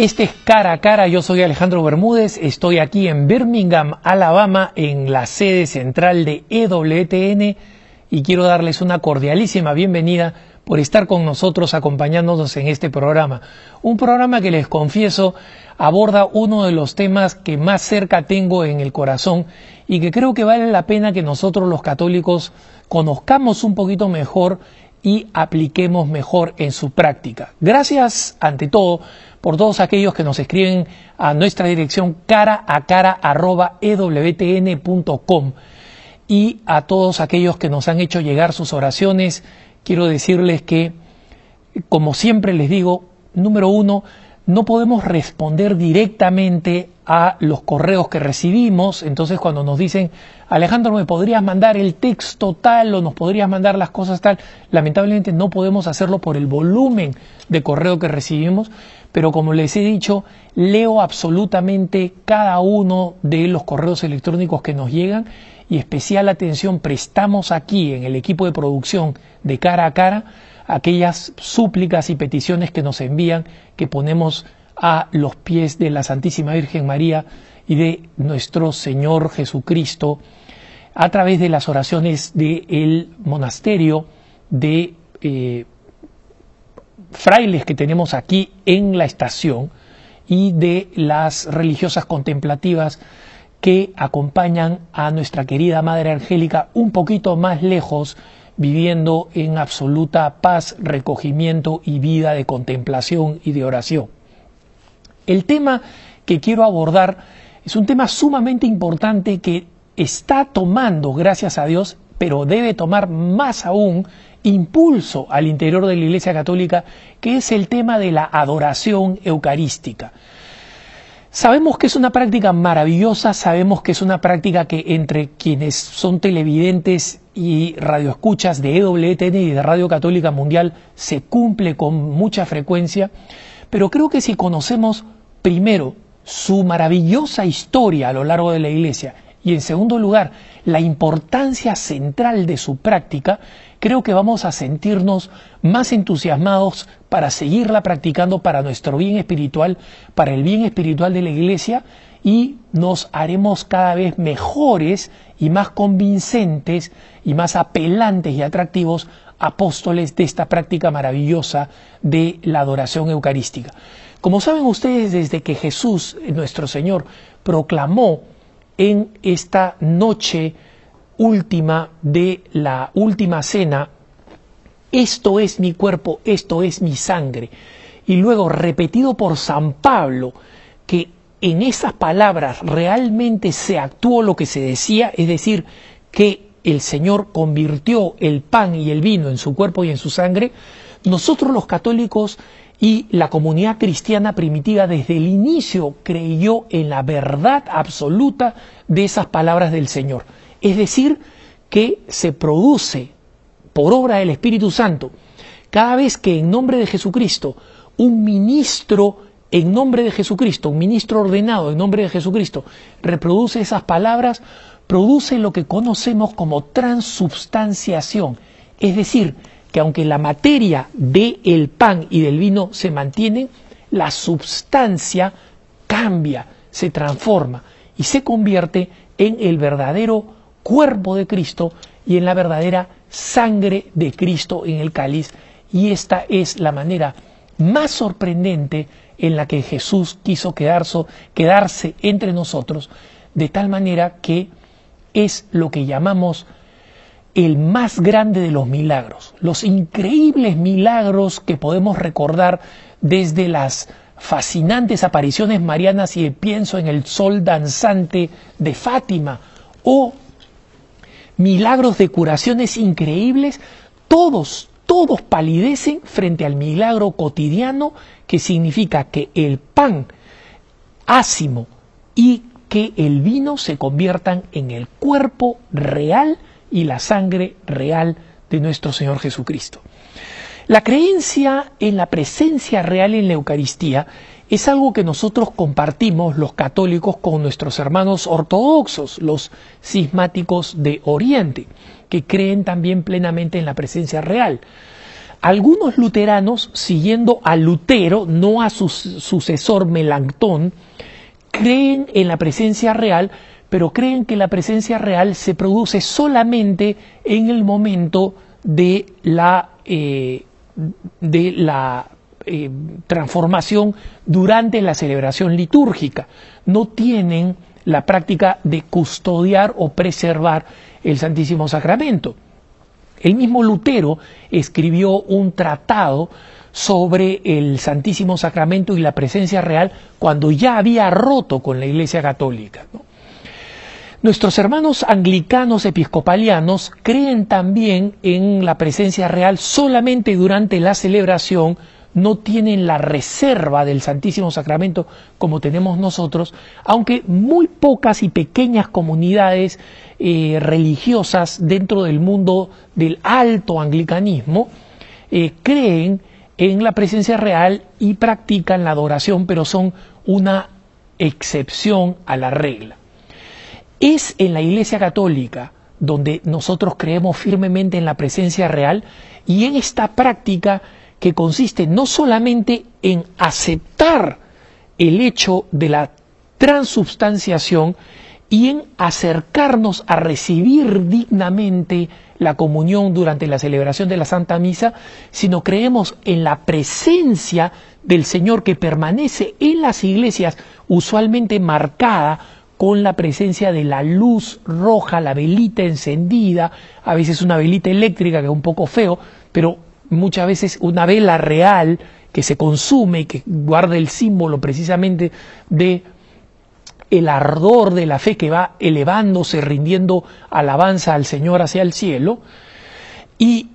Este es Cara a Cara, yo soy Alejandro Bermúdez, estoy aquí en Birmingham, Alabama, en la sede central de EWTN y quiero darles una cordialísima bienvenida por estar con nosotros acompañándonos en este programa. Un programa que les confieso aborda uno de los temas que más cerca tengo en el corazón y que creo que vale la pena que nosotros los católicos conozcamos un poquito mejor y apliquemos mejor en su práctica. Gracias, ante todo, por todos aquellos que nos escriben a nuestra dirección cara a cara arroba ewtn.com y a todos aquellos que nos han hecho llegar sus oraciones. Quiero decirles que, como siempre les digo, número uno, no podemos responder directamente a los correos que recibimos. Entonces, cuando nos dicen, Alejandro, ¿me podrías mandar el texto tal o nos podrías mandar las cosas tal? Lamentablemente no podemos hacerlo por el volumen de correo que recibimos, pero como les he dicho, leo absolutamente cada uno de los correos electrónicos que nos llegan y especial atención prestamos aquí en el equipo de producción de cara a cara aquellas súplicas y peticiones que nos envían, que ponemos a los pies de la Santísima Virgen María y de nuestro Señor Jesucristo a través de las oraciones del monasterio de eh, frailes que tenemos aquí en la estación y de las religiosas contemplativas que acompañan a nuestra querida Madre Angélica un poquito más lejos viviendo en absoluta paz, recogimiento y vida de contemplación y de oración. El tema que quiero abordar es un tema sumamente importante que está tomando, gracias a Dios, pero debe tomar más aún impulso al interior de la Iglesia Católica, que es el tema de la adoración eucarística. Sabemos que es una práctica maravillosa, sabemos que es una práctica que entre quienes son televidentes y radioescuchas de EWTN y de Radio Católica Mundial se cumple con mucha frecuencia, pero creo que si conocemos primero su maravillosa historia a lo largo de la Iglesia y en segundo lugar la importancia central de su práctica, creo que vamos a sentirnos más entusiasmados para seguirla practicando para nuestro bien espiritual, para el bien espiritual de la Iglesia y nos haremos cada vez mejores y más convincentes y más apelantes y atractivos apóstoles de esta práctica maravillosa de la adoración eucarística. Como saben ustedes, desde que Jesús, nuestro Señor, proclamó en esta noche última de la última cena, esto es mi cuerpo, esto es mi sangre. Y luego repetido por San Pablo, que en esas palabras realmente se actuó lo que se decía, es decir, que el Señor convirtió el pan y el vino en su cuerpo y en su sangre, nosotros los católicos y la comunidad cristiana primitiva desde el inicio creyó en la verdad absoluta de esas palabras del Señor. Es decir, que se produce por obra del Espíritu Santo cada vez que en nombre de Jesucristo un ministro en nombre de Jesucristo, un ministro ordenado en nombre de Jesucristo, reproduce esas palabras, produce lo que conocemos como transubstanciación. Es decir, que aunque la materia del pan y del vino se mantiene, la substancia cambia, se transforma y se convierte en el verdadero cuerpo de Cristo y en la verdadera sangre de Cristo en el cáliz. Y esta es la manera más sorprendente en la que Jesús quiso quedarse entre nosotros, de tal manera que es lo que llamamos el más grande de los milagros, los increíbles milagros que podemos recordar desde las fascinantes apariciones marianas y pienso en el sol danzante de Fátima o milagros de curaciones increíbles, todos, todos palidecen frente al milagro cotidiano que significa que el pan ácimo y que el vino se conviertan en el cuerpo real y la sangre real de nuestro Señor Jesucristo. La creencia en la presencia real en la Eucaristía es algo que nosotros compartimos los católicos con nuestros hermanos ortodoxos, los cismáticos de Oriente, que creen también plenamente en la presencia real. Algunos luteranos, siguiendo a Lutero, no a su sucesor Melanchthon, creen en la presencia real, pero creen que la presencia real se produce solamente en el momento de la, eh, de la eh, transformación durante la celebración litúrgica. No tienen la práctica de custodiar o preservar el Santísimo Sacramento. El mismo Lutero escribió un tratado sobre el Santísimo Sacramento y la presencia real cuando ya había roto con la Iglesia Católica. Nuestros hermanos anglicanos episcopalianos creen también en la presencia real solamente durante la celebración, no tienen la reserva del Santísimo Sacramento como tenemos nosotros, aunque muy pocas y pequeñas comunidades eh, religiosas dentro del mundo del alto anglicanismo eh, creen en la presencia real y practican la adoración, pero son una excepción a la regla. Es en la Iglesia Católica donde nosotros creemos firmemente en la presencia real y en esta práctica que consiste no solamente en aceptar el hecho de la transubstanciación y en acercarnos a recibir dignamente la comunión durante la celebración de la Santa Misa, sino creemos en la presencia del Señor que permanece en las iglesias, usualmente marcada con la presencia de la luz roja, la velita encendida, a veces una velita eléctrica que es un poco feo, pero muchas veces una vela real que se consume y que guarda el símbolo precisamente de el ardor de la fe que va elevándose, rindiendo alabanza al Señor hacia el cielo, y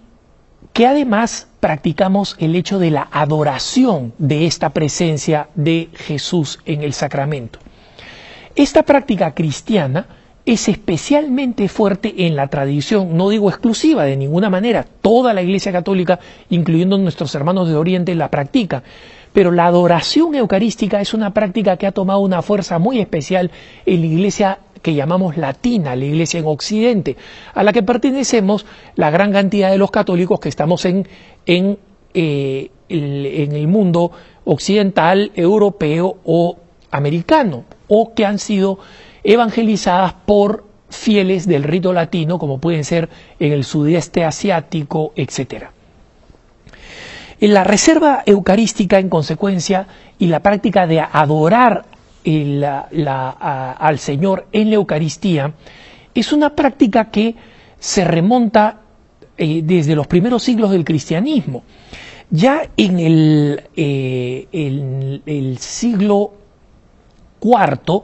que además practicamos el hecho de la adoración de esta presencia de Jesús en el sacramento. Esta práctica cristiana es especialmente fuerte en la tradición, no digo exclusiva de ninguna manera, toda la Iglesia Católica, incluyendo nuestros hermanos de Oriente, la practica, pero la adoración eucarística es una práctica que ha tomado una fuerza muy especial en la iglesia que llamamos latina, la iglesia en Occidente, a la que pertenecemos la gran cantidad de los católicos que estamos en, en, eh, en el mundo occidental, europeo o americano, o que han sido evangelizadas por fieles del rito latino, como pueden ser en el sudeste asiático, etcétera. La reserva eucarística, en consecuencia, y la práctica de adorar al Señor en la Eucaristía, es una práctica que se remonta eh, desde los primeros siglos del cristianismo. Ya en el, eh, siglo IV,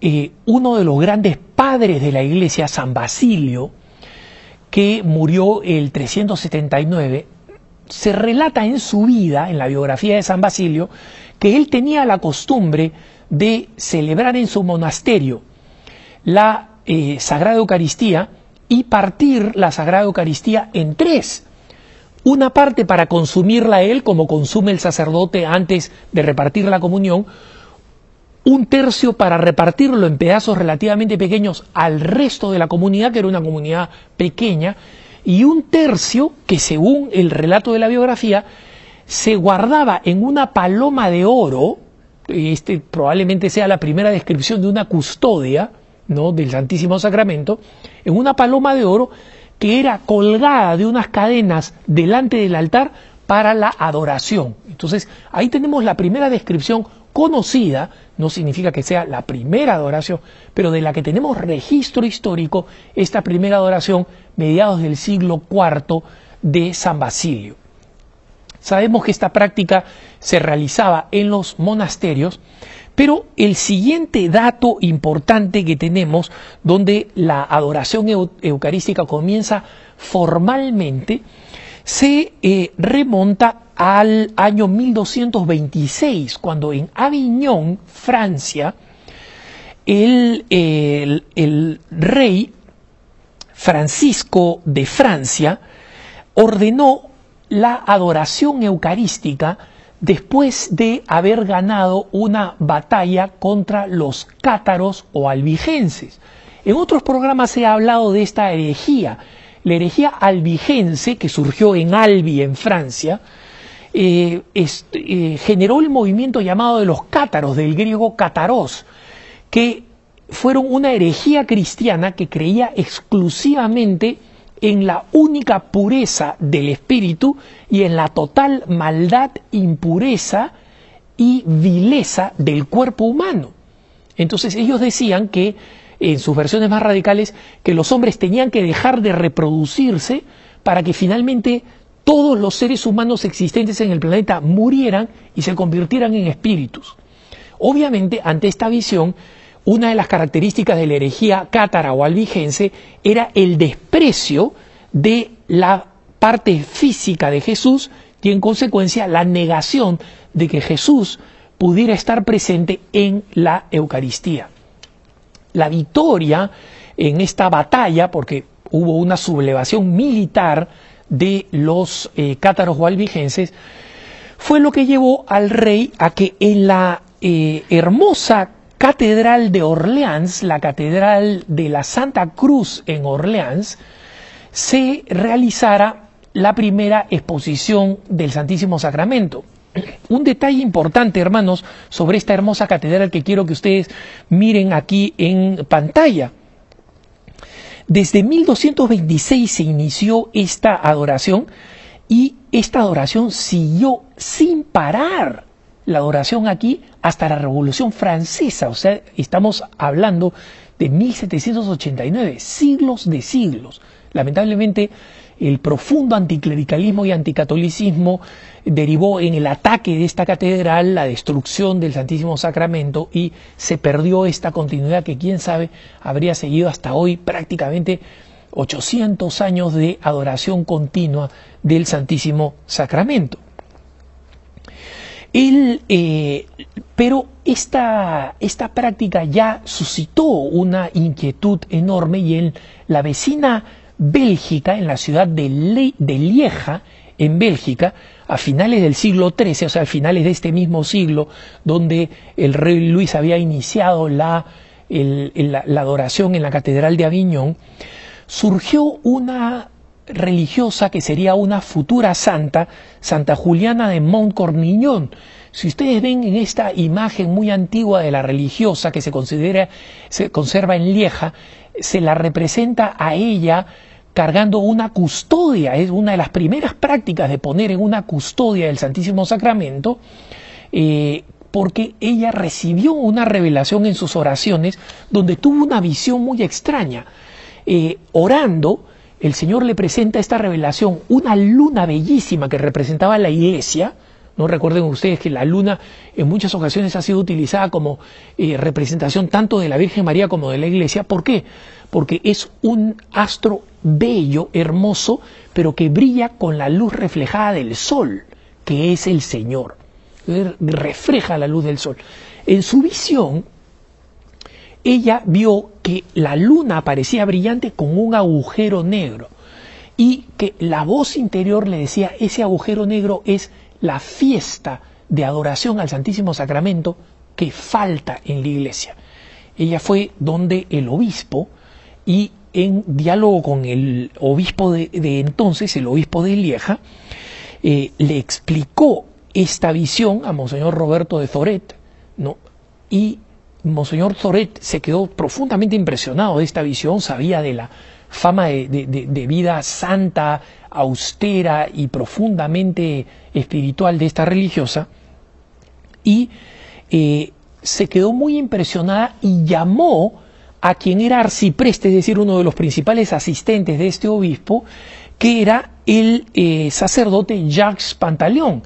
eh, uno de los grandes padres de la iglesia, San Basilio, que murió el 379, se relata en su vida, en la biografía de San Basilio, que él tenía la costumbre de celebrar en su monasterio la eh, Sagrada Eucaristía y partir la Sagrada Eucaristía en tres. Una parte para consumirla él, como consume el sacerdote antes de repartir la comunión, un tercio para repartirlo en pedazos relativamente pequeños al resto de la comunidad, que era una comunidad pequeña, y un tercio que según el relato de la biografía se guardaba en una paloma de oro, este probablemente sea la primera descripción de una custodia ¿no? del Santísimo Sacramento, en una paloma de oro que era colgada de unas cadenas delante del altar para la adoración. Entonces, ahí tenemos la primera descripción conocida, no significa que sea la primera adoración, pero de la que tenemos registro histórico, esta primera adoración mediados del siglo IV de San Basilio. Sabemos que esta práctica se realizaba en los monasterios, pero el siguiente dato importante que tenemos, donde la adoración eucarística comienza formalmente, se eh, remonta al año 1226, cuando en Aviñón, Francia, el, el rey Francisco de Francia ordenó la adoración eucarística después de haber ganado una batalla contra los cátaros o albigenses. En otros programas se ha hablado de esta herejía La herejía albigense, que surgió en Albi, en Francia, eh, eh, generó el movimiento llamado de los cátaros, del griego cátaros, que fueron una herejía cristiana que creía exclusivamente en la única pureza del espíritu y en la total maldad, impureza y vileza del cuerpo humano. Entonces ellos decían que, en sus versiones más radicales, que los hombres tenían que dejar de reproducirse para que finalmente todos los seres humanos existentes en el planeta murieran y se convirtieran en espíritus. Obviamente, ante esta visión, una de las características de la herejía cátara o albigense era el desprecio de la parte física de Jesús y en consecuencia la negación de que Jesús pudiera estar presente en la Eucaristía. La victoria en esta batalla, porque hubo una sublevación militar de los eh, cátaros o albigenses, fue lo que llevó al rey a que en la eh, hermosa catedral de Orleans, la catedral de la Santa Cruz en Orleans, se realizara la primera exposición del Santísimo Sacramento. Un detalle importante, hermanos, sobre esta hermosa catedral que quiero que ustedes miren aquí en pantalla. Desde 1226 se inició esta adoración y esta adoración siguió sin parar la adoración aquí hasta la Revolución Francesa, o sea, estamos hablando de 1789, siglos de siglos. Lamentablemente, el profundo anticlericalismo y anticatolicismo derivó en el ataque de esta catedral, la destrucción del Santísimo Sacramento y se perdió esta continuidad que quién sabe habría seguido hasta hoy prácticamente 800 años de adoración continua del Santísimo Sacramento. Eh, pero esta, esta práctica ya suscitó una inquietud enorme y en la vecina Bélgica, en la ciudad de, Lieja, en Bélgica, a finales del siglo XIII, o sea, a finales de este mismo siglo, donde el rey Luis había iniciado la, la adoración en la Catedral de Aviñón, surgió una religiosa que sería una futura santa, Santa Juliana de Montcornillon. Si ustedes ven en esta imagen muy antigua de la religiosa que se considera, se conserva en Lieja, se la representa a ella cargando una custodia, es una de las primeras prácticas de poner en una custodia del Santísimo Sacramento, eh, porque ella recibió una revelación en sus oraciones donde tuvo una visión muy extraña. Eh, orando, el Señor le presenta esta revelación, una luna bellísima que representaba la iglesia, no recuerden ustedes que la luna en muchas ocasiones ha sido utilizada como eh, representación tanto de la Virgen María como de la Iglesia. ¿Por qué? Porque es un astro bello, hermoso, pero que brilla con la luz reflejada del sol, que es el Señor. Refleja la luz del sol. En su visión, ella vio que la luna aparecía brillante con un agujero negro y que la voz interior le decía, ese agujero negro es la fiesta de adoración al Santísimo Sacramento que falta en la iglesia. Ella fue donde el obispo y en diálogo con el obispo de, entonces, el obispo de Lieja, eh, le explicó esta visión a Monseñor Roberto de Zoret, ¿no? y Monseñor Zoret se quedó profundamente impresionado de esta visión, sabía de la fama de vida santa, austera y profundamente espiritual de esta religiosa, y eh, se quedó muy impresionada y llamó a quien era arcipreste, es decir, uno de los principales asistentes de este obispo, que era el eh, sacerdote Jacques Pantaleón.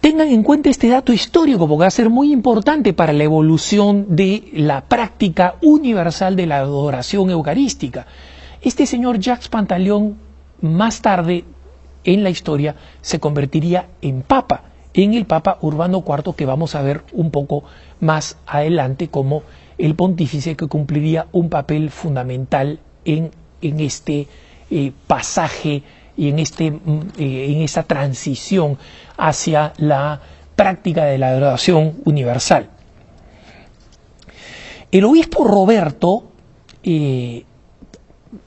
Tengan en cuenta este dato histórico porque va a ser muy importante para la evolución de la práctica universal de la adoración eucarística. Este señor Jacques Pantaleón más tarde en la historia se convertiría en papa, en el papa Urbano IV que vamos a ver un poco más adelante como el pontífice que cumpliría un papel fundamental en, en este eh, pasaje y en, este, mm, eh, en esta transición hacia la práctica de la adoración universal. El obispo Roberto eh,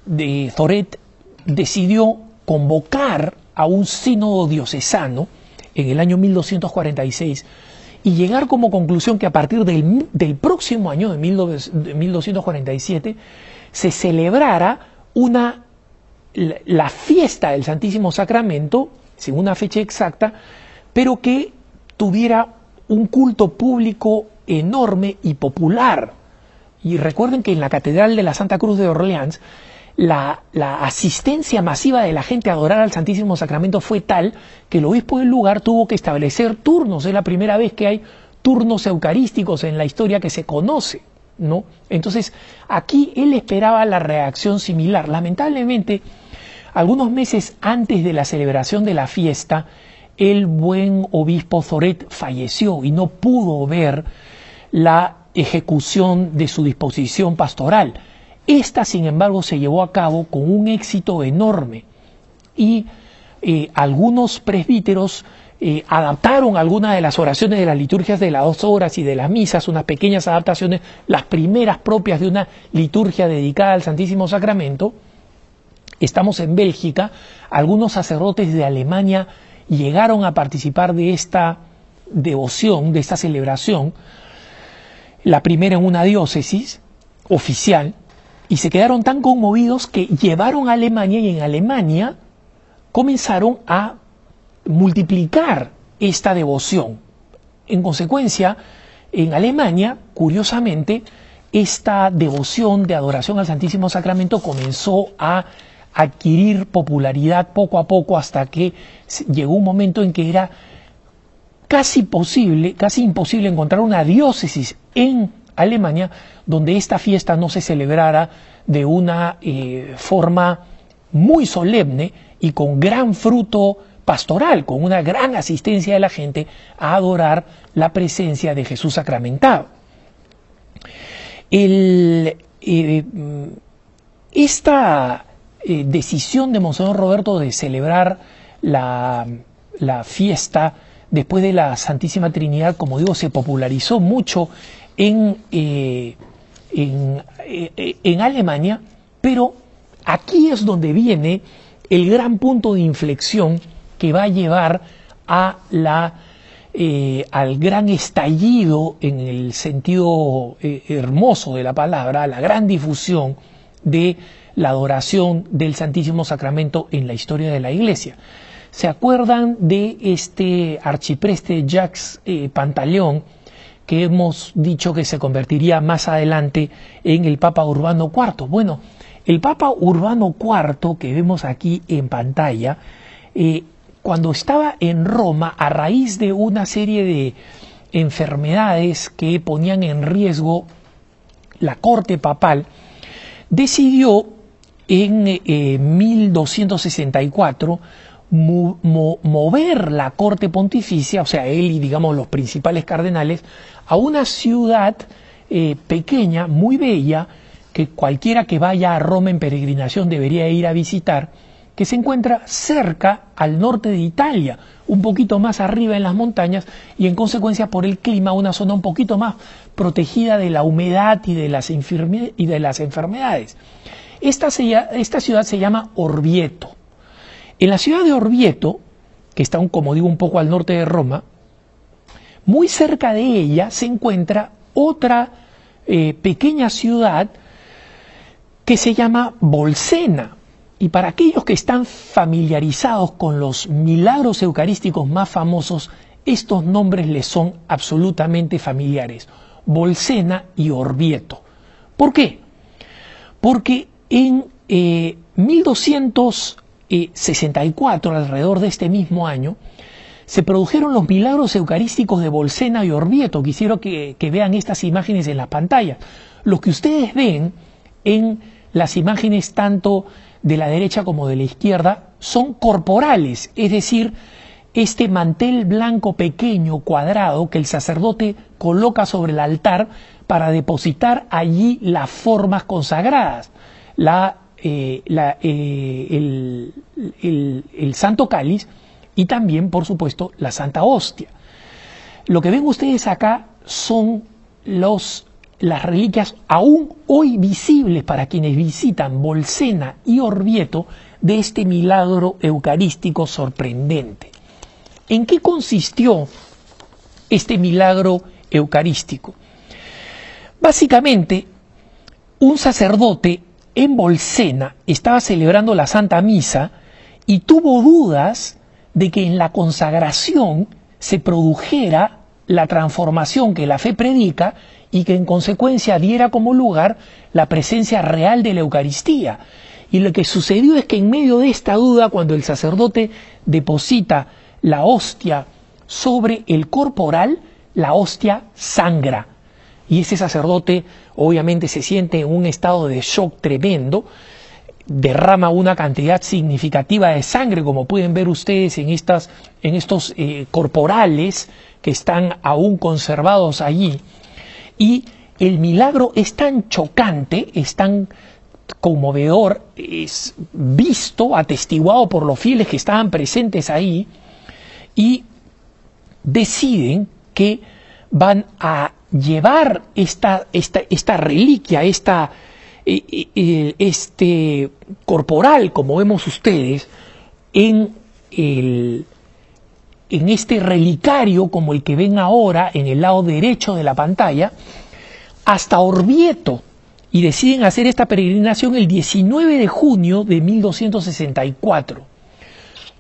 de Zoret decidió convocar a un sínodo diocesano en el año 1246 y llegar como conclusión que a partir del, próximo año de 1247 se celebrara una, la fiesta del Santísimo Sacramento, sin una fecha exacta, pero que tuviera un culto público enorme y popular. Y recuerden que en la Catedral de la Santa Cruz de Orleans, la, asistencia masiva de la gente a adorar al Santísimo Sacramento fue tal que el obispo del lugar tuvo que establecer turnos. Es la primera vez que hay turnos eucarísticos en la historia que se conoce. ¿no? Entonces, aquí él esperaba la reacción similar. Lamentablemente, algunos meses antes de la celebración de la fiesta, el buen obispo Zoret falleció y no pudo ver la ejecución de su disposición pastoral. Esta, sin embargo, se llevó a cabo con un éxito enorme y eh, algunos presbíteros eh, adaptaron algunas de las oraciones de las liturgias de las dos horas y de las misas, unas pequeñas adaptaciones, las primeras propias de una liturgia dedicada al Santísimo Sacramento. Estamos en Bélgica, algunos sacerdotes de Alemania llegaron a participar de esta devoción, de esta celebración, la primera en una diócesis oficial, y se quedaron tan conmovidos que llevaron a Alemania y en Alemania comenzaron a multiplicar esta devoción. En consecuencia, en Alemania, curiosamente, esta devoción de adoración al Santísimo Sacramento comenzó a adquirir popularidad poco a poco hasta que llegó un momento en que era casi posible, casi imposible encontrar una diócesis en Alemania donde esta fiesta no se celebrara de una eh, forma muy solemne y con gran fruto pastoral, con una gran asistencia de la gente a adorar la presencia de Jesús sacramentado. Eh, esta eh, decisión de Monseñor Roberto de celebrar la, fiesta después de la Santísima Trinidad, como digo, se popularizó mucho en, eh, en, eh, en, Alemania, pero aquí es donde viene el gran punto de inflexión que va a llevar a la, al gran estallido en el sentido hermoso de la palabra, a la gran difusión de la adoración del Santísimo Sacramento en la historia de la Iglesia. ¿Se acuerdan de este archipreste Jacques eh, Pantaleón que hemos dicho que se convertiría más adelante en el Papa Urbano IV? Bueno, el Papa Urbano IV que vemos aquí en pantalla, eh, cuando estaba en Roma, a raíz de una serie de enfermedades que ponían en riesgo la corte papal, decidió en 1264 mover la corte pontificia, o sea, él y digamos los principales cardenales, a una ciudad eh, pequeña, muy bella, que cualquiera que vaya a Roma en peregrinación debería ir a visitar, que se encuentra cerca al norte de Italia, un poquito más arriba en las montañas y en consecuencia por el clima una zona un poquito más protegida de la humedad y de las, y de las enfermedades. Esta, esta ciudad se llama Orvieto. En la ciudad de Orvieto, que está, un, como digo, un poco al norte de Roma, muy cerca de ella se encuentra otra eh, pequeña ciudad que se llama Bolsena. Y para aquellos que están familiarizados con los milagros eucarísticos más famosos, estos nombres les son absolutamente familiares. Bolsena y Orvieto. ¿Por qué? Porque en eh, 64, alrededor de este mismo año, se produjeron los milagros eucarísticos de Bolsena y Orvieto. Quisiera que, que vean estas imágenes en las pantallas. Lo que ustedes ven en las imágenes tanto de la derecha como de la izquierda son corporales, es decir, este mantel blanco pequeño cuadrado que el sacerdote coloca sobre el altar para depositar allí las formas consagradas, la eh, eh, el, santo cáliz y también, por supuesto, la santa hostia. Lo que ven ustedes acá son los, las reliquias aún hoy visibles para quienes visitan Bolsena y Orvieto de este milagro eucarístico sorprendente. ¿En qué consistió este milagro eucarístico? Básicamente, un sacerdote en Bolsena estaba celebrando la Santa Misa y tuvo dudas de que en la consagración se produjera la transformación que la fe predica y que en consecuencia diera como lugar la presencia real de la Eucaristía. Y lo que sucedió es que en medio de esta duda, cuando el sacerdote deposita la hostia sobre el corporal, la hostia sangra. Y ese sacerdote obviamente se siente en un estado de shock tremendo, derrama una cantidad significativa de sangre, como pueden ver ustedes en, estas, en estos eh, corporales que están aún conservados allí. Y el milagro es tan chocante, es tan conmovedor, es visto, atestiguado por los fieles que estaban presentes ahí, y deciden que van a llevar esta, esta, esta reliquia, esta, eh, eh, este corporal, como vemos ustedes, en, el, en este relicario como el que ven ahora en el lado derecho de la pantalla, hasta Orvieto, y deciden hacer esta peregrinación el 19 de junio de 1264.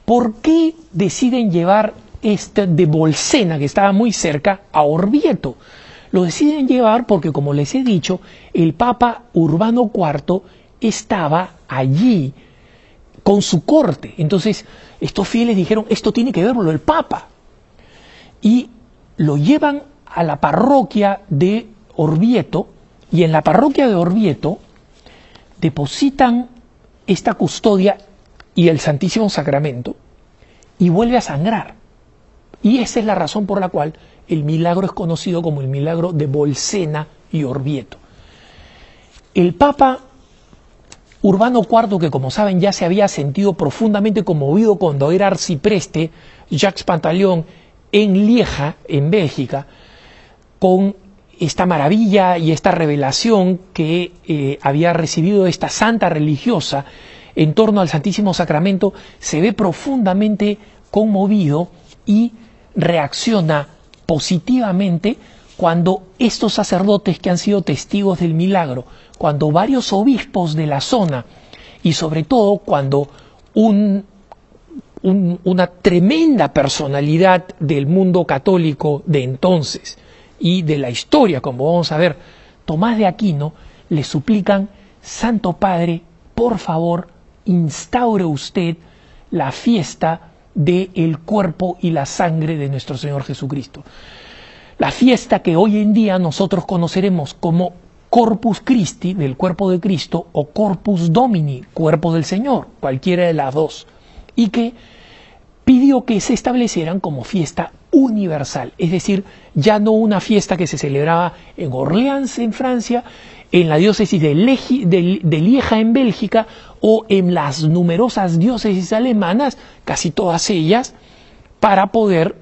¿Por qué deciden llevar este de Bolsena, que estaba muy cerca, a Orvieto? Lo deciden llevar porque, como les he dicho, el Papa Urbano IV estaba allí con su corte. Entonces, estos fieles dijeron, esto tiene que verlo el Papa. Y lo llevan a la parroquia de Orvieto, y en la parroquia de Orvieto depositan esta custodia y el Santísimo Sacramento, y vuelve a sangrar. Y esa es la razón por la cual el milagro es conocido como el milagro de Bolsena y Orvieto. El Papa Urbano IV, que como saben ya se había sentido profundamente conmovido cuando era arcipreste, Jacques Pantaleón, en Lieja, en Bélgica, con esta maravilla y esta revelación que eh, había recibido esta santa religiosa en torno al Santísimo Sacramento, se ve profundamente conmovido y reacciona positivamente cuando estos sacerdotes que han sido testigos del milagro, cuando varios obispos de la zona y sobre todo cuando un, una tremenda personalidad del mundo católico de entonces y de la historia, como vamos a ver, Tomás de Aquino, le suplican, Santo Padre, por favor, instaure usted la fiesta del el cuerpo y la sangre de nuestro Señor Jesucristo. La fiesta que hoy en día nosotros conoceremos como Corpus Christi, del cuerpo de Cristo, o Corpus Domini, cuerpo del Señor, cualquiera de las dos, y que pidió que se establecieran como fiesta universal, es decir, ya no una fiesta que se celebraba en Orleans, en Francia, en la diócesis de, Lieja, en Bélgica, o en las numerosas diócesis alemanas, casi todas ellas, para poder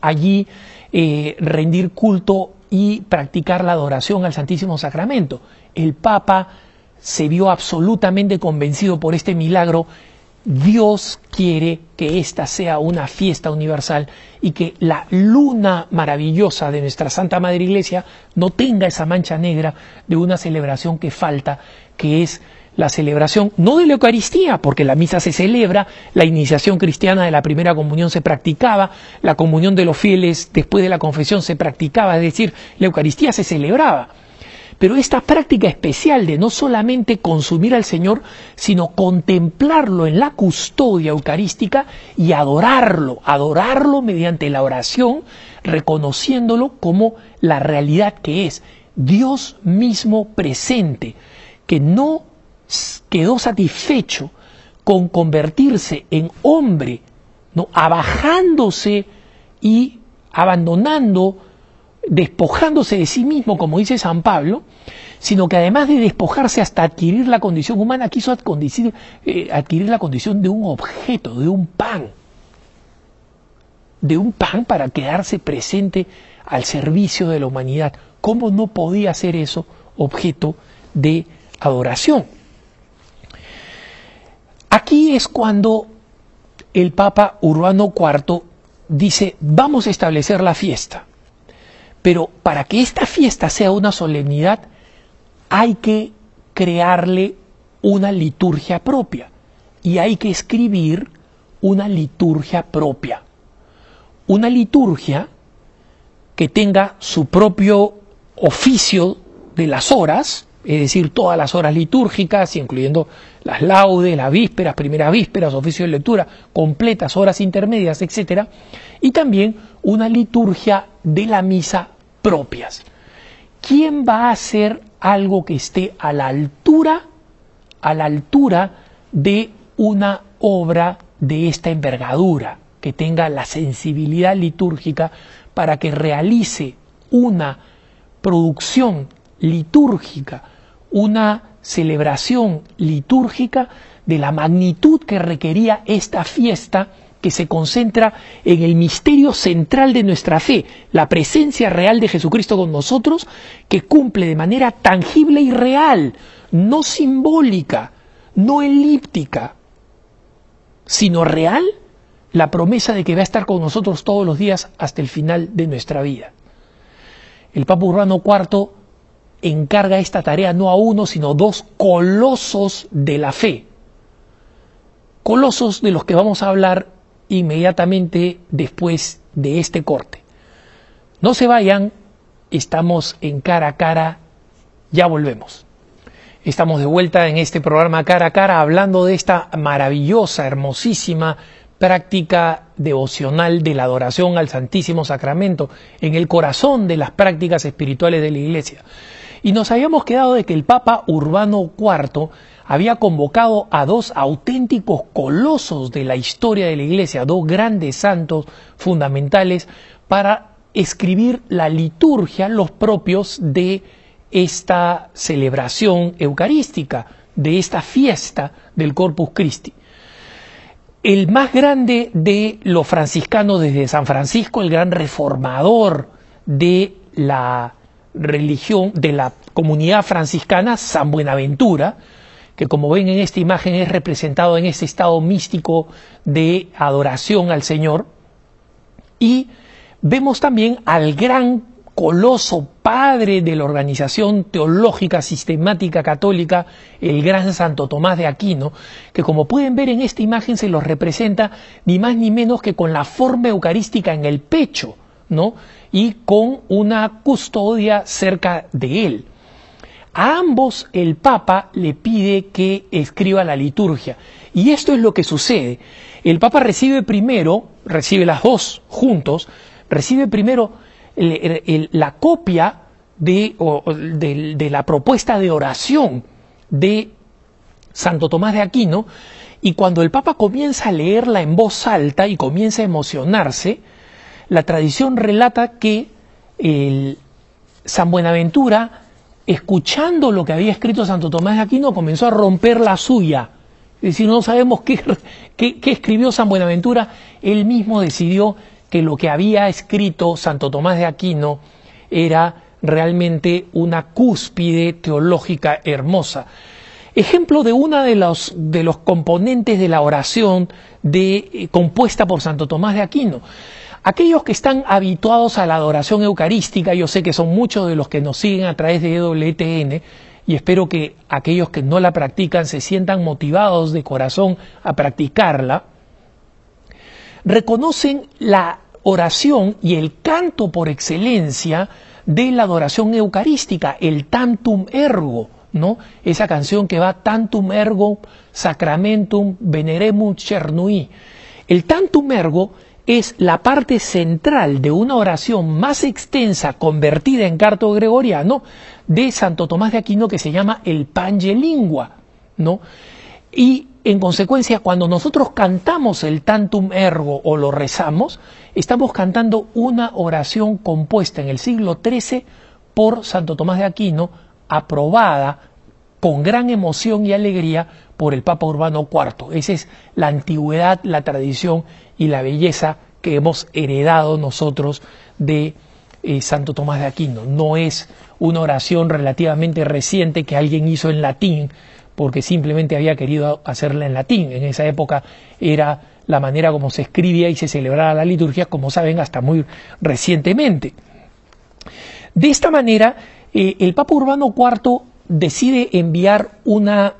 allí eh, rendir culto y practicar la adoración al Santísimo Sacramento. El Papa se vio absolutamente convencido por este milagro Dios quiere que esta sea una fiesta universal y que la luna maravillosa de nuestra Santa Madre Iglesia no tenga esa mancha negra de una celebración que falta, que es la celebración no de la Eucaristía, porque la misa se celebra, la iniciación cristiana de la primera comunión se practicaba, la comunión de los fieles después de la confesión se practicaba, es decir, la Eucaristía se celebraba. Pero esta práctica especial de no solamente consumir al Señor, sino contemplarlo en la custodia eucarística y adorarlo, adorarlo mediante la oración, reconociéndolo como la realidad que es Dios mismo presente, que no quedó satisfecho con convertirse en hombre, no abajándose y abandonando despojándose de sí mismo, como dice San Pablo, sino que además de despojarse hasta adquirir la condición humana, quiso adquirir, eh, adquirir la condición de un objeto, de un pan, de un pan para quedarse presente al servicio de la humanidad. ¿Cómo no podía ser eso objeto de adoración? Aquí es cuando el Papa Urbano IV dice, vamos a establecer la fiesta, pero para que esta fiesta sea una solemnidad, hay que crearle una liturgia propia y hay que escribir una liturgia propia. Una liturgia que tenga su propio oficio de las horas, es decir, todas las horas litúrgicas, incluyendo las laudes, las vísperas, primeras vísperas, oficio de lectura, completas, horas intermedias, etc. Y también una liturgia de la misa propias. ¿Quién va a hacer algo que esté a la altura, a la altura de una obra de esta envergadura, que tenga la sensibilidad litúrgica para que realice una producción litúrgica, una celebración litúrgica de la magnitud que requería esta fiesta que se concentra en el misterio central de nuestra fe, la presencia real de Jesucristo con nosotros, que cumple de manera tangible y real, no simbólica, no elíptica, sino real, la promesa de que va a estar con nosotros todos los días hasta el final de nuestra vida. El Papa Urbano IV encarga esta tarea no a uno, sino dos colosos de la fe, colosos de los que vamos a hablar inmediatamente después de este corte. No se vayan, estamos en cara a cara, ya volvemos. Estamos de vuelta en este programa cara a cara hablando de esta maravillosa, hermosísima práctica devocional de la adoración al Santísimo Sacramento en el corazón de las prácticas espirituales de la Iglesia. Y nos habíamos quedado de que el Papa Urbano IV había convocado a dos auténticos colosos de la historia de la Iglesia, dos grandes santos fundamentales, para escribir la liturgia, los propios de esta celebración eucarística, de esta fiesta del Corpus Christi. El más grande de los franciscanos desde San Francisco, el gran reformador de la religión, de la comunidad franciscana, San Buenaventura, que como ven en esta imagen es representado en este estado místico de adoración al Señor. Y vemos también al gran coloso padre de la organización teológica sistemática católica, el gran Santo Tomás de Aquino, que como pueden ver en esta imagen se los representa ni más ni menos que con la forma eucarística en el pecho, ¿no? Y con una custodia cerca de él. A ambos el Papa le pide que escriba la liturgia. Y esto es lo que sucede. El Papa recibe primero, recibe las dos juntos, recibe primero la copia de, de, la propuesta de oración de Santo Tomás de Aquino, y cuando el Papa comienza a leerla en voz alta y comienza a emocionarse, la tradición relata que el San Buenaventura escuchando lo que había escrito Santo Tomás de Aquino, comenzó a romper la suya. Es decir, no sabemos qué, qué, escribió San Buenaventura, él mismo decidió que lo que había escrito Santo Tomás de Aquino era realmente una cúspide teológica hermosa. Ejemplo de uno de los, de los componentes de la oración de, eh, compuesta por Santo Tomás de Aquino. Aquellos que están habituados a la adoración eucarística, yo sé que son muchos de los que nos siguen a través de EWTN, y espero que aquellos que no la practican se sientan motivados de corazón a practicarla, reconocen la oración y el canto por excelencia de la adoración eucarística, el tantum ergo, ¿no? Esa canción que va tantum ergo sacramentum veneremum cernui. El tantum ergo es la parte central de una oración más extensa convertida en carto gregoriano de Santo Tomás de Aquino que se llama el Pange Lingua, ¿no? Y en consecuencia, cuando nosotros cantamos el Tantum Ergo o lo rezamos, estamos cantando una oración compuesta en el siglo XIII por Santo Tomás de Aquino, aprobada con gran emoción y alegría por el Papa Urbano IV. Esa es la antigüedad, la tradición y la belleza que hemos heredado nosotros de eh, Santo Tomás de Aquino. No es una oración relativamente reciente que alguien hizo en latín porque simplemente había querido hacerla en latín. En esa época era la manera como se escribía y se celebraba la liturgia, como saben, hasta muy recientemente. De esta manera, eh, el Papa Urbano IV decide enviar una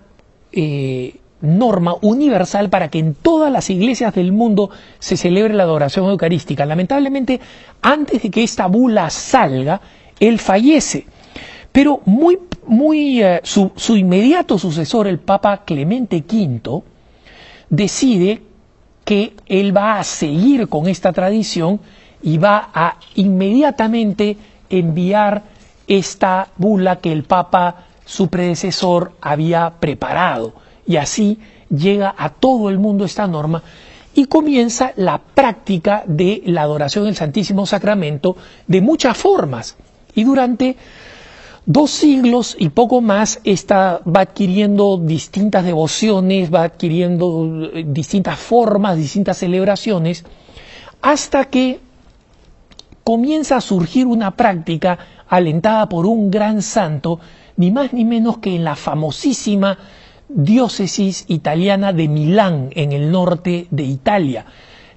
eh, norma universal para que en todas las iglesias del mundo se celebre la adoración eucarística. Lamentablemente, antes de que esta bula salga, él fallece. Pero muy, muy, eh, su, su, inmediato sucesor, el Papa Clemente V, decide que él va a seguir con esta tradición y va a inmediatamente enviar esta bula que el Papa, su predecesor, había preparado. Y así llega a todo el mundo esta norma y comienza la práctica de la adoración del Santísimo Sacramento de muchas formas. Y durante dos siglos y poco más, esta va adquiriendo distintas devociones, va adquiriendo eh, distintas formas, distintas celebraciones, hasta que comienza a surgir una práctica alentada por un gran santo, ni más ni menos que en la famosísima diócesis italiana de Milán, en el norte de Italia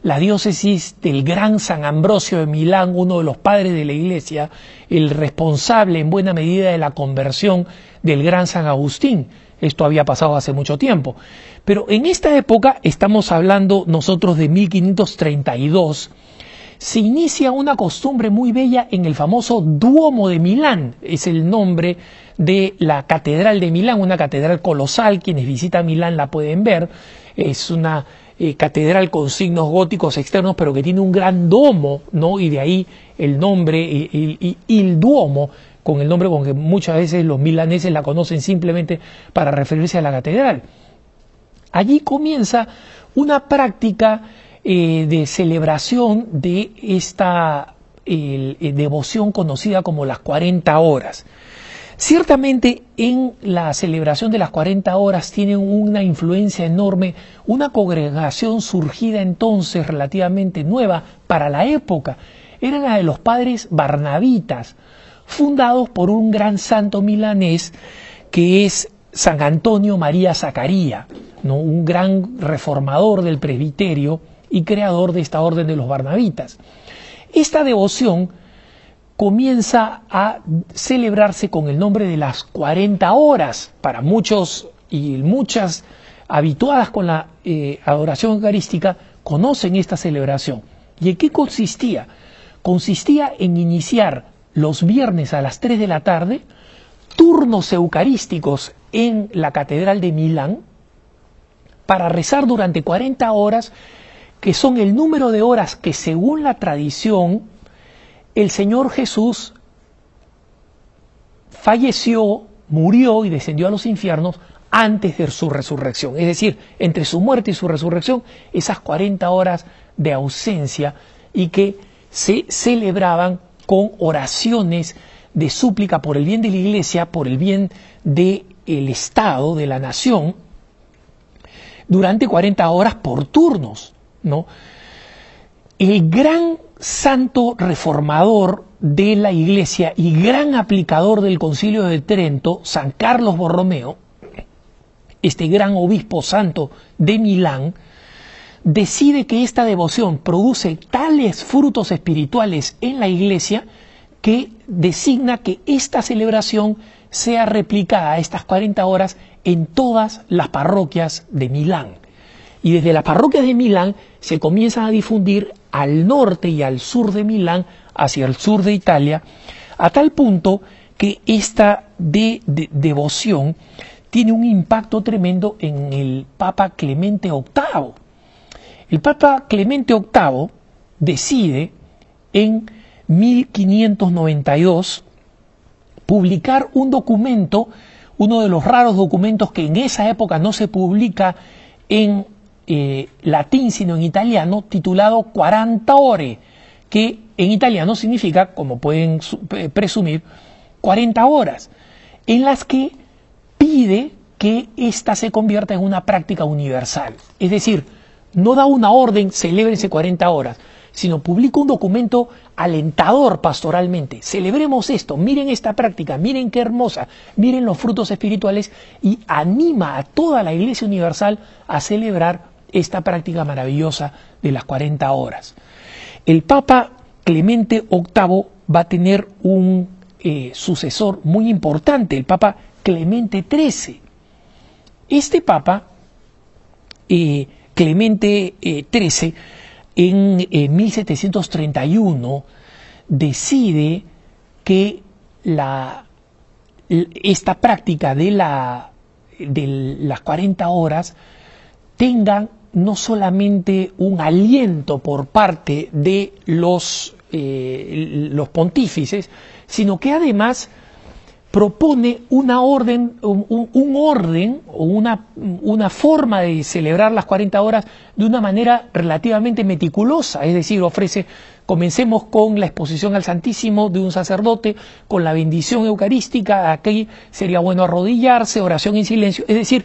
la diócesis del gran San Ambrosio de Milán, uno de los padres de la Iglesia, el responsable en buena medida de la conversión del gran San Agustín. Esto había pasado hace mucho tiempo. Pero en esta época, estamos hablando nosotros de 1532, se inicia una costumbre muy bella en el famoso Duomo de Milán, es el nombre de la Catedral de Milán, una catedral colosal, quienes visitan Milán la pueden ver, es una eh, catedral con signos góticos externos, pero que tiene un gran domo, ¿no? Y de ahí el nombre, el, Duomo, con el nombre con que muchas veces los milaneses la conocen simplemente para referirse a la catedral. Allí comienza una práctica de celebración de esta eh, devoción conocida como las 40 horas. Ciertamente en la celebración de las 40 horas tienen una influencia enorme, una congregación surgida entonces relativamente nueva para la época, era la de los padres barnabitas, fundados por un gran santo milanés que es San Antonio María Zacaría, ¿no? un gran reformador del presbiterio y creador de esta orden de los barnabitas. Esta devoción comienza a celebrarse con el nombre de las 40 horas. Para muchos y muchas habituadas con la eh, adoración eucarística conocen esta celebración. ¿Y en qué consistía? Consistía en iniciar los viernes a las 3 de la tarde turnos eucarísticos en la Catedral de Milán para rezar durante 40 horas, que son el número de horas que según la tradición el Señor Jesús falleció, murió y descendió a los infiernos antes de su resurrección. Es decir, entre su muerte y su resurrección, esas 40 horas de ausencia y que se celebraban con oraciones de súplica por el bien de la iglesia, por el bien del Estado, de la nación, durante 40 horas por turnos, El gran santo reformador de la Iglesia y gran aplicador del Concilio de Trento, San Carlos Borromeo, este gran obispo santo de Milán, decide que esta devoción produce tales frutos espirituales en la Iglesia que designa que esta celebración sea replicada estas 40 horas en todas las parroquias de Milán. Y desde las parroquias de Milán se comienzan a difundir al norte y al sur de Milán, hacia el sur de Italia, a tal punto que esta devoción tiene un impacto tremendo en el Papa Clemente VIII. El Papa Clemente VIII decide en 1592 publicar un documento, uno de los raros documentos que en esa época no se publica en eh, latín, sino en italiano, titulado 40 ore, que en italiano significa, como pueden presumir, 40 horas, en las que pide que ésta se convierta en una práctica universal. Es decir, no da una orden, celébrense 40 horas, sino publica un documento alentador pastoralmente. Celebremos esto, miren esta práctica, miren qué hermosa, miren los frutos espirituales y anima a toda la Iglesia Universal a celebrar esta práctica maravillosa de las 40 horas. El Papa Clemente VIII va a tener un eh, sucesor muy importante, el Papa Clemente XIII. Este Papa, eh, Clemente XIII, eh, en 1731 decide que esta práctica de, de las 40 horas tengan no solamente un aliento por parte de los, eh, los pontífices, sino que además propone una orden, un, orden o una, una, forma de celebrar las 40 horas de una manera relativamente meticulosa, es decir, ofrece, comencemos con la exposición al Santísimo de un sacerdote, con la bendición eucarística, aquí sería bueno arrodillarse, oración en silencio, es decir,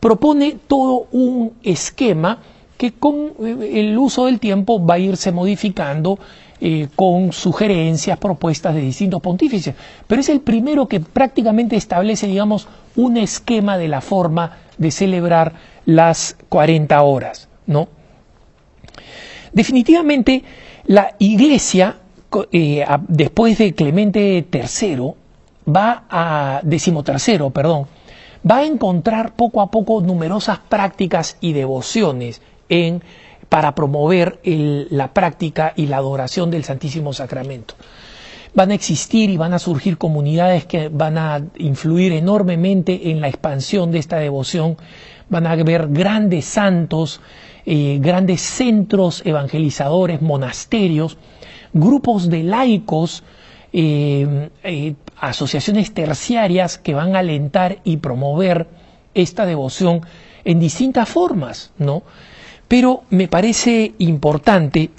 propone todo un esquema que con eh, el uso del tiempo va a irse modificando eh, con sugerencias, propuestas de distintos pontífices. Pero es el primero que prácticamente establece, digamos, un esquema de la forma de celebrar las 40 horas, ¿no? Definitivamente, la Iglesia, eh, después de Clemente III, va a, decimotercero, perdón, va a encontrar poco a poco numerosas prácticas y devociones en, para promover la práctica y la adoración del Santísimo Sacramento. Van a existir y van a surgir comunidades que van a influir enormemente en la expansión de esta devoción. Van a haber grandes santos, eh, grandes centros evangelizadores, monasterios, grupos de laicos, asociaciones terciarias que van a alentar y promover esta devoción en distintas formas, ¿no? Pero me parece importante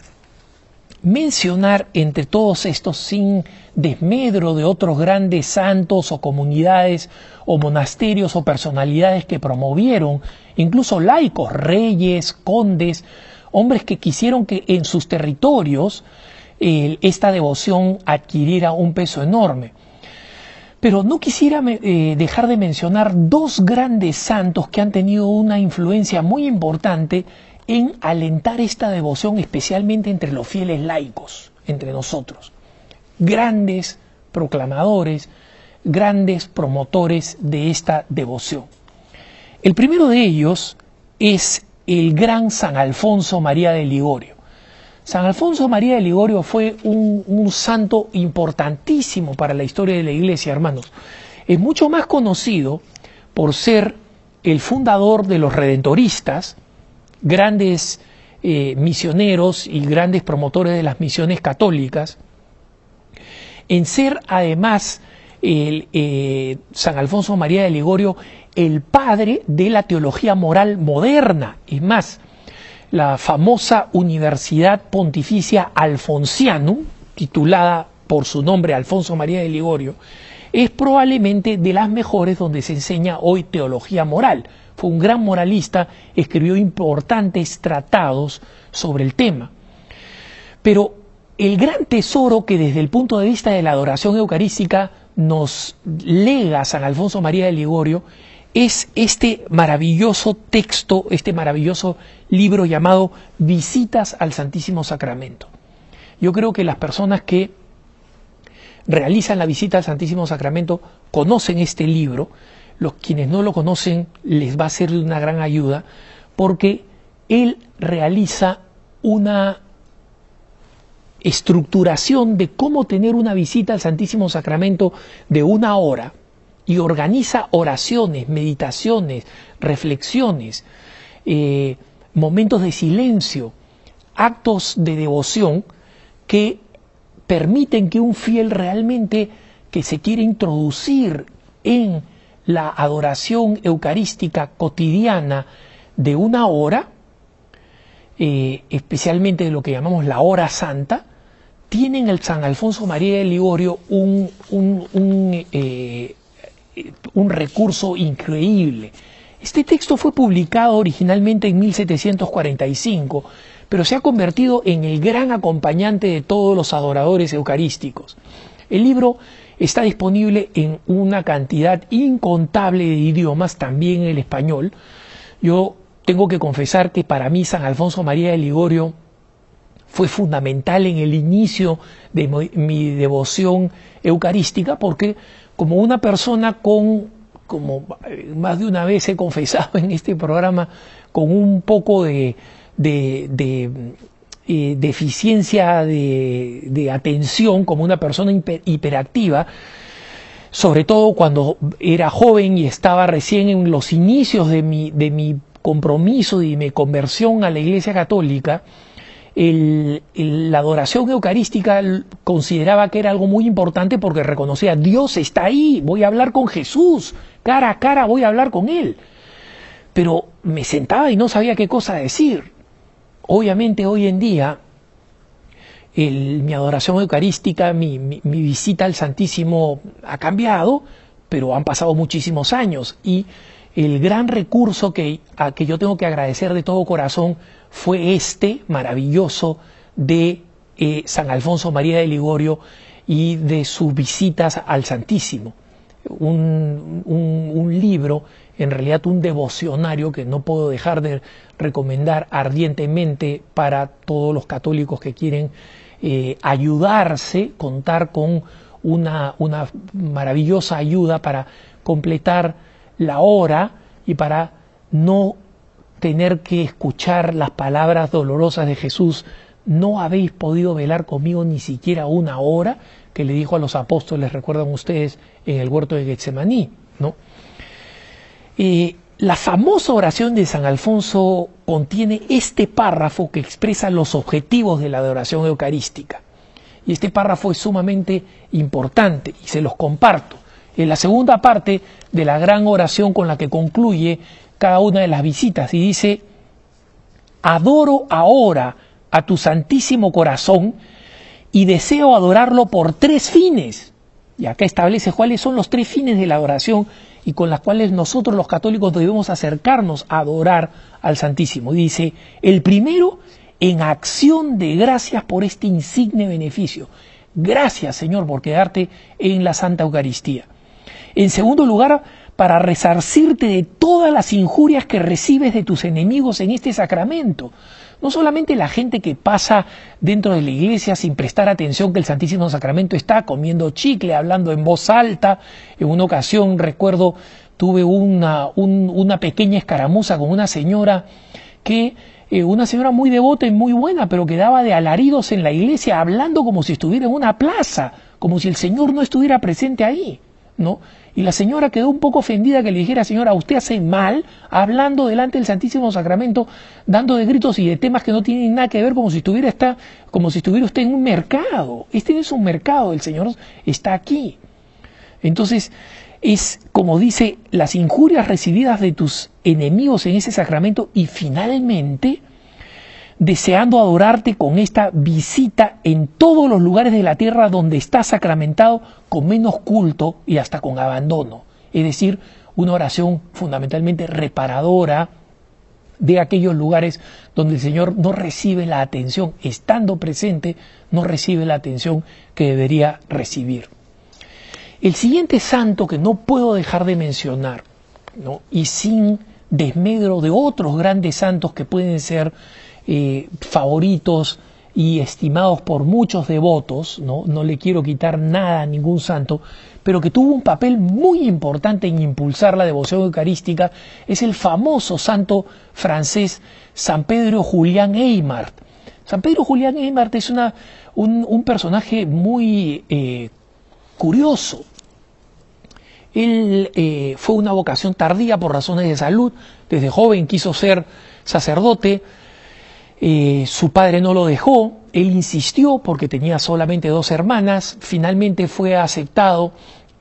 mencionar entre todos estos, sin desmedro de otros grandes santos o comunidades o monasterios o personalidades que promovieron, incluso laicos, reyes, condes, hombres que quisieron que en sus territorios esta devoción adquiriera un peso enorme. Pero no quisiera eh, dejar de mencionar dos grandes santos que han tenido una influencia muy importante en alentar esta devoción, especialmente entre los fieles laicos, entre nosotros. Grandes proclamadores, grandes promotores de esta devoción. El primero de ellos es el gran San Alfonso María de Ligorio. San Alfonso María de Ligorio fue un, santo importantísimo para la historia de la Iglesia, hermanos. Es mucho más conocido por ser el fundador de los redentoristas, grandes eh, misioneros y grandes promotores de las misiones católicas, en ser además el, eh, San Alfonso María de Ligorio el padre de la teología moral moderna. Es más, la famosa Universidad Pontificia Alfonsianum, titulada por su nombre Alfonso María de Ligorio, es probablemente de las mejores donde se enseña hoy teología moral. Fue un gran moralista, escribió importantes tratados sobre el tema. Pero el gran tesoro que desde el punto de vista de la adoración eucarística nos lega San Alfonso María de Ligorio es este maravilloso texto, este maravilloso libro llamado Visitas al Santísimo Sacramento. Yo creo que las personas que realizan la visita al Santísimo Sacramento conocen este libro, los quienes no lo conocen les va a ser de una gran ayuda porque él realiza una estructuración de cómo tener una visita al Santísimo Sacramento de una hora y organiza oraciones, meditaciones, reflexiones, eh, momentos de silencio, actos de devoción que permiten que un fiel realmente que se quiere introducir en la adoración eucarística cotidiana de una hora, eh, especialmente de lo que llamamos la hora santa, tienen el San Alfonso María de Ligorio un, un, eh, un recurso increíble. Este texto fue publicado originalmente en 1745, pero se ha convertido en el gran acompañante de todos los adoradores eucarísticos. El libro está disponible en una cantidad incontable de idiomas, también en el español. Yo tengo que confesar que para mí San Alfonso María de Ligorio fue fundamental en el inicio de mi devoción eucarística porque como una persona con, como eh, más de una vez he confesado en este programa, con un poco de, de, eh, deficiencia de, de, atención, como una persona hiperactiva, sobre todo cuando era joven y estaba recién en los inicios de mi, de mi compromiso y mi conversión a la Iglesia Católica, la adoración eucarística consideraba que era algo muy importante porque reconocía, Dios está ahí, voy a hablar con Jesús, cara a cara voy a hablar con Él. Pero me sentaba y no sabía qué cosa decir. Obviamente hoy en día mi adoración eucarística, mi, visita al Santísimo ha cambiado, pero han pasado muchísimos años y el gran recurso que, que yo tengo que agradecer de todo corazón fue este maravilloso de eh, San Alfonso María de Ligorio y de sus visitas al Santísimo. Un, un, libro, en realidad un devocionario que no puedo dejar de recomendar ardientemente para todos los católicos que quieren eh, ayudarse, contar con una, una maravillosa ayuda para completar la hora y para no tener que escuchar las palabras dolorosas de Jesús, no habéis podido velar conmigo ni siquiera una hora, que le dijo a los apóstoles, recuerdan ustedes, en el huerto de Getsemaní, ¿no? la famosa oración de San Alfonso contiene este párrafo que expresa los objetivos de la adoración eucarística. Y este párrafo es sumamente importante y se los comparto. En la segunda parte de la gran oración con la que concluye cada una de las visitas y dice, adoro ahora a tu santísimo corazón y deseo adorarlo por tres fines. Y acá establece cuáles son los tres fines de la adoración y con las cuales nosotros los católicos debemos acercarnos a adorar al Santísimo. Dice, el primero, en acción de gracias por este insigne beneficio. Gracias, Señor, por quedarte en la Santa Eucaristía. En segundo lugar, para resarcirte de todas las injurias que recibes de tus enemigos en este sacramento. No solamente la gente que pasa dentro de la iglesia sin prestar atención que el Santísimo Sacramento está comiendo chicle, hablando en voz alta. En una ocasión, recuerdo, tuve una, una pequeña escaramuza con una señora que eh, una señora muy devota y muy buena, pero que daba de alaridos en la iglesia, hablando como si estuviera en una plaza, como si el Señor no estuviera presente ahí, ¿no? Y la señora quedó un poco ofendida que le dijera, señora, usted hace mal hablando delante del Santísimo Sacramento, dando de gritos y de temas que no tienen nada que ver como si estuviera, está, como si estuviera usted en un mercado. Este es un mercado, el Señor está aquí. Entonces, es como dice, las injurias recibidas de tus enemigos en ese sacramento y finalmente deseando adorarte con esta visita en todos los lugares de la tierra donde está sacramentado con menos culto y hasta con abandono. Es decir, una oración fundamentalmente reparadora de aquellos lugares donde el Señor no recibe la atención, estando presente, no recibe la atención que debería recibir. El siguiente santo que no puedo dejar de mencionar, ¿no? y sin desmedro de otros grandes santos que pueden ser eh, favoritos y estimados por muchos devotos, ¿no? no le quiero quitar nada a ningún santo, pero que tuvo un papel muy importante en impulsar la devoción eucarística, es el famoso santo francés San Pedro Julián Eymart. San Pedro Julián Eymart es una, un, personaje muy eh, curioso. Él eh, fue una vocación tardía por razones de salud, desde joven quiso ser sacerdote, eh, su padre no lo dejó, él insistió porque tenía solamente dos hermanas, finalmente fue aceptado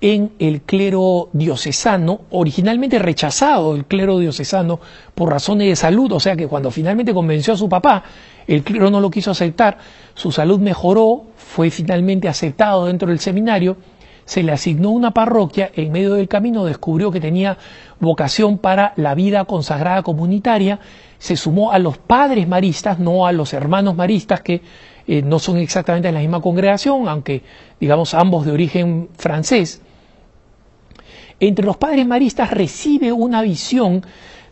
en el clero diocesano, originalmente rechazado el clero diocesano por razones de salud, o sea que cuando finalmente convenció a su papá, el clero no lo quiso aceptar, su salud mejoró, fue finalmente aceptado dentro del seminario, se le asignó una parroquia, en medio del camino descubrió que tenía vocación para la vida consagrada comunitaria, se sumó a los padres maristas, no a los hermanos maristas que eh, no son exactamente la misma congregación, aunque digamos ambos de origen francés. Entre los padres maristas recibe una visión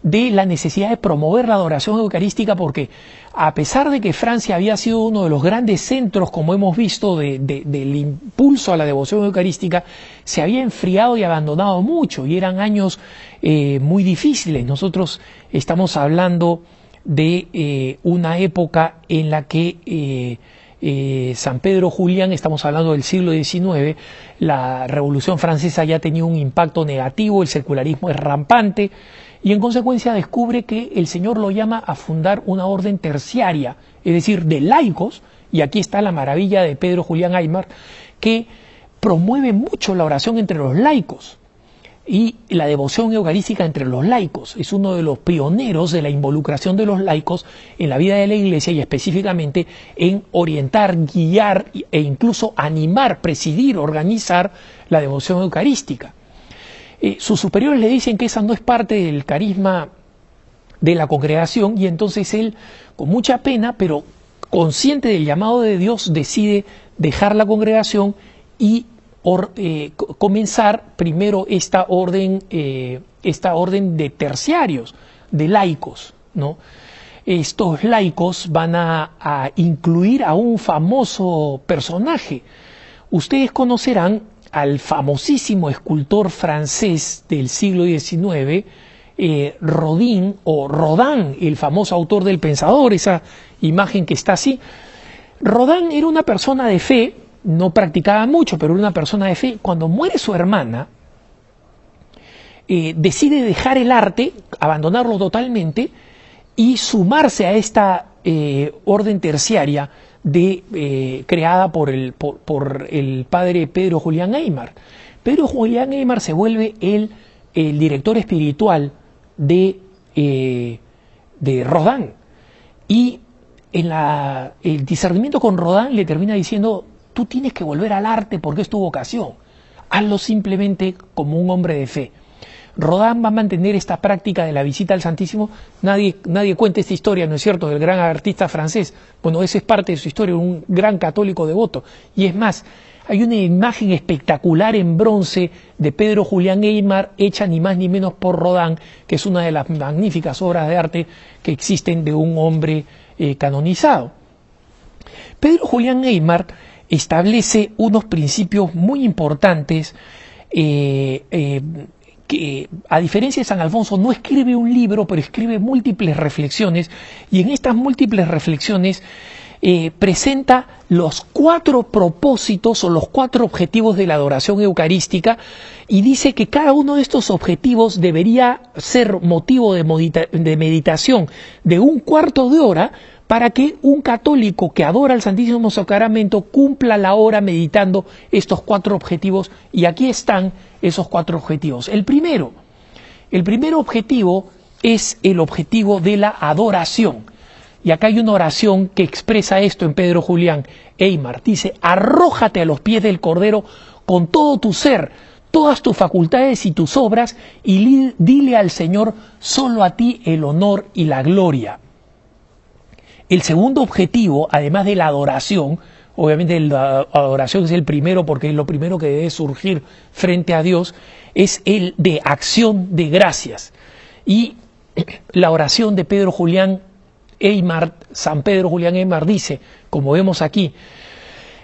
de la necesidad de promover la adoración eucarística porque a pesar de que Francia había sido uno de los grandes centros, como hemos visto, del impulso a la devoción eucarística, se había enfriado y abandonado mucho y eran años eh, muy difíciles. Nosotros estamos hablando de eh, una época en la que eh, San Pedro Julián, estamos hablando del siglo XIX, la Revolución Francesa ya tenía un impacto negativo, el secularismo es rampante, y en consecuencia descubre que el Señor lo llama a fundar una orden terciaria, es decir, de laicos, y aquí está la maravilla de Pedro Julián Aymar, que promueve mucho la oración entre los laicos y la devoción eucarística entre los laicos. Es uno de los pioneros de la involucración de los laicos en la vida de la Iglesia y específicamente en orientar, guiar e incluso animar, presidir, organizar la devoción eucarística. Eh, sus superiores le dicen que esa no es parte del carisma de la congregación y entonces él, con mucha pena, pero consciente del llamado de Dios, decide dejar la congregación y eh, comenzar primero esta orden, eh, esta orden de terciarios, de laicos, ¿no? Estos laicos van a incluir a un famoso personaje. Ustedes conocerán al famosísimo escultor francés del siglo XIX, eh, Rodin o Rodin, el famoso autor del Pensador, esa imagen que está así. Rodin era una persona de fe, no practicaba mucho, pero era una persona de fe. Cuando muere su hermana, eh, decide dejar el arte, abandonarlo totalmente y sumarse a esta eh, orden terciaria de, eh, creada por el, por, el padre Pedro Julián Eymar. Pedro Julián Eymar se vuelve el, el director espiritual de, eh, de Rodán. Y en la, el discernimiento con Rodán le termina diciendo, tú tienes que volver al arte porque es tu vocación. Hazlo simplemente como un hombre de fe. Rodán va a mantener esta práctica de la visita al Santísimo. Nadie, nadie cuenta esta historia, ¿no es cierto?, del gran artista francés. Bueno, esa es parte de su historia, un gran católico devoto. Y es más, hay una imagen espectacular en bronce de Pedro Julián Eymar, hecha ni más ni menos por Rodán, que es una de las magníficas obras de arte que existen de un hombre eh, canonizado. Pedro Julián Eymar establece unos principios muy importantes eh, eh, que a diferencia de San Alfonso no escribe un libro, pero escribe múltiples reflexiones y en estas múltiples reflexiones eh, presenta los cuatro propósitos o los cuatro objetivos de la adoración eucarística y dice que cada uno de estos objetivos debería ser motivo de meditación de un cuarto de hora para que un católico que adora al Santísimo Sacramento cumpla la hora meditando estos cuatro objetivos y aquí están esos cuatro objetivos. El primero, el primer objetivo es el objetivo de la adoración. Y acá hay una oración que expresa esto en Pedro Julián Eymar. Dice, arrójate a los pies del Cordero con todo tu ser, todas tus facultades y tus obras, y dile al Señor, solo a ti el honor y la gloria. El segundo objetivo, además de la adoración, obviamente la adoración es el primero porque es lo primero que debe surgir frente a Dios, es el de acción de gracias. Y la oración de Pedro Julián Eymar, San Pedro Julián Eymar dice, como vemos aquí,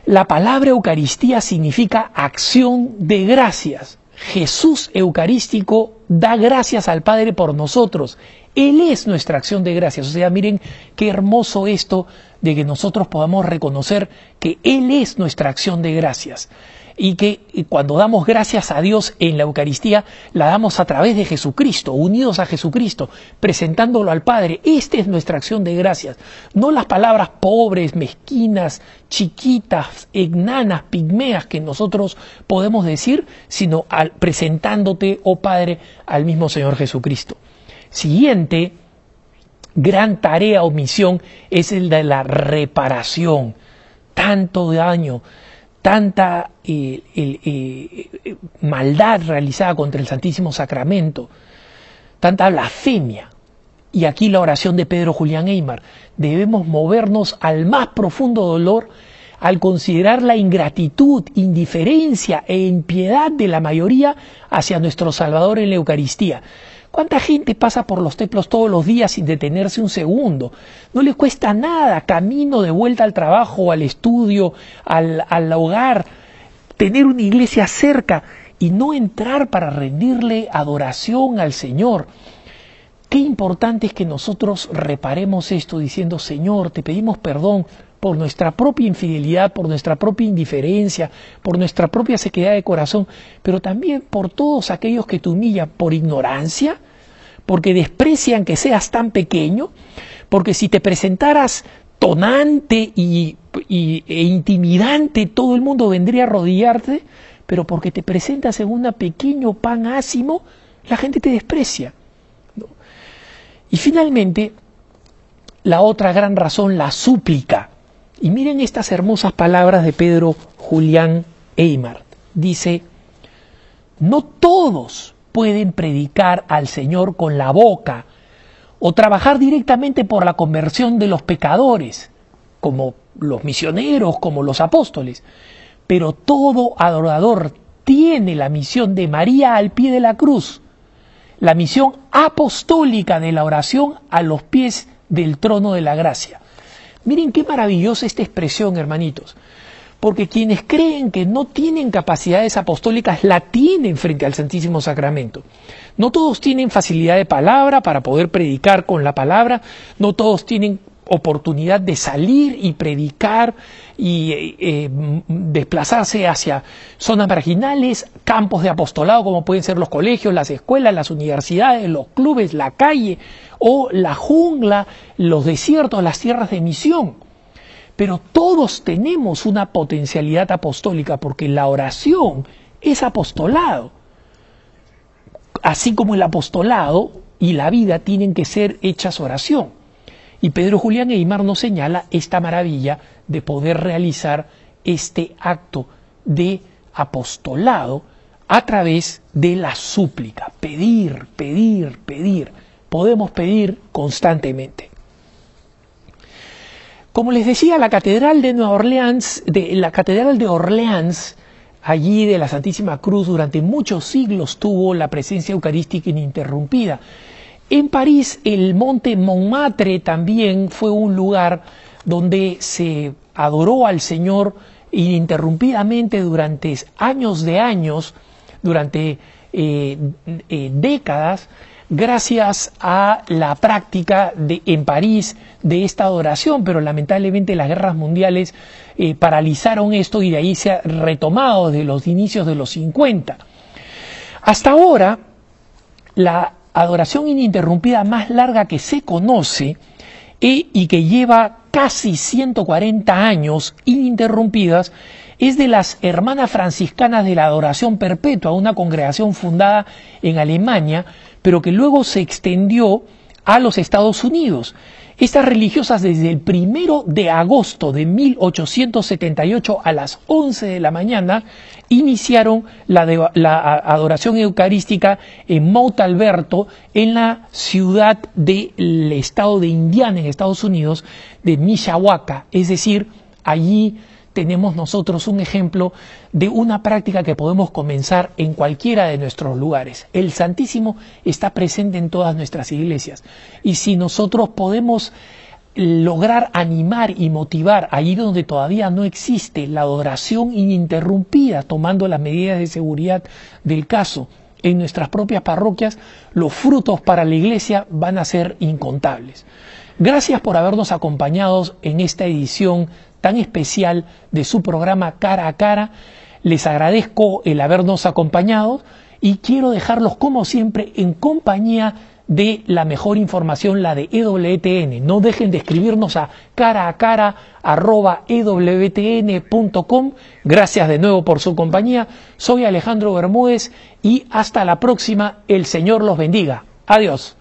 la palabra Eucaristía significa acción de gracias. Jesús Eucarístico da gracias al Padre por nosotros. Él es nuestra acción de gracias. O sea, miren qué hermoso esto de que nosotros podamos reconocer que Él es nuestra acción de gracias. Y que cuando damos gracias a Dios en la Eucaristía, la damos a través de Jesucristo, unidos a Jesucristo, presentándolo al Padre. Esta es nuestra acción de gracias. No las palabras pobres, mezquinas, chiquitas, egnanas, pigmeas que nosotros podemos decir, sino presentándote, oh Padre, al mismo Señor Jesucristo. Siguiente gran tarea o misión es el de la reparación. Tanto daño, tanta eh, eh, maldad realizada contra el Santísimo Sacramento, tanta blasfemia. Y aquí la oración de Pedro Julián Eymar. Debemos movernos al más profundo dolor al considerar la ingratitud, indiferencia e impiedad de la mayoría hacia nuestro Salvador en la Eucaristía. ¿Cuánta gente pasa por los templos todos los días sin detenerse un segundo? No le cuesta nada, camino de vuelta al trabajo, al estudio, al, al hogar, tener una iglesia cerca y no entrar para rendirle adoración al Señor. Qué importante es que nosotros reparemos esto diciendo, Señor, te pedimos perdón por nuestra propia infidelidad, por nuestra propia indiferencia, por nuestra propia sequedad de corazón, pero también por todos aquellos que te humillan por ignorancia, porque desprecian que seas tan pequeño, porque si te presentaras tonante y, e intimidante, todo el mundo vendría a arrodillarte, pero porque te presentas en un pequeño pan ácimo, la gente te desprecia. Y finalmente, la otra gran razón, la súplica. Y miren estas hermosas palabras de Pedro Julián Eymart. Dice, no todos pueden predicar al Señor con la boca o trabajar directamente por la conversión de los pecadores, como los misioneros, como los apóstoles, pero todo adorador tiene la misión de María al pie de la cruz, la misión apostólica de la oración a los pies del trono de la gracia. Miren qué maravillosa esta expresión, hermanitos. Porque quienes creen que no tienen capacidades apostólicas la tienen frente al Santísimo Sacramento. No todos tienen facilidad de palabra para poder predicar con la palabra, no todos tienen oportunidad de salir y predicar y eh, eh, desplazarse hacia zonas marginales, campos de apostolado como pueden ser los colegios, las escuelas, las universidades, los clubes, la calle o la jungla, los desiertos, las tierras de misión. Pero todos tenemos una potencialidad apostólica porque la oración es apostolado. Así como el apostolado y la vida tienen que ser hechas oración. Y Pedro Julián Eymar nos señala esta maravilla de poder realizar este acto de apostolado a través de la súplica. Pedir, pedir, pedir. Podemos pedir constantemente. Como les decía, la catedral de Nueva Orleans, de la catedral de Orleans, allí de la Santísima Cruz, durante muchos siglos tuvo la presencia eucarística ininterrumpida. En París, el monte Montmartre también fue un lugar donde se adoró al Señor ininterrumpidamente durante años de años, durante eh, eh, décadas, gracias a la práctica de, en París de esta adoración, pero lamentablemente las guerras mundiales eh, paralizaron esto y de ahí se ha retomado de los inicios de los 50. Hasta ahora, la adoración ininterrumpida más larga que se conoce y que lleva casi 140 años ininterrumpidas es de las hermanas franciscanas de la adoración perpetua, una congregación fundada en Alemania, pero que luego se extendió a los Estados Unidos. Estas religiosas desde el primero de agosto de 1878 a las 11 de la mañana iniciaron la, la adoración eucarística en Mount Alberto, en la ciudad del estado de Indiana, en Estados Unidos, de Mishawaka, es decir, allí tenemos nosotros un ejemplo de una práctica que podemos comenzar en cualquiera de nuestros lugares. El Santísimo está presente en todas nuestras iglesias. Y si nosotros podemos lograr animar y motivar allí donde todavía no existe la adoración ininterrumpida, tomando las medidas de seguridad del caso en nuestras propias parroquias, los frutos para la iglesia van a ser incontables. Gracias por habernos acompañado en esta edición tan especial de su programa Cara a Cara. Les agradezco el habernos acompañado y quiero dejarlos como siempre en compañía de la mejor información, la de EWTN. No dejen de escribirnos a cara a cara ewtn.com. Gracias de nuevo por su compañía. Soy Alejandro Bermúdez y hasta la próxima. El Señor los bendiga. Adiós.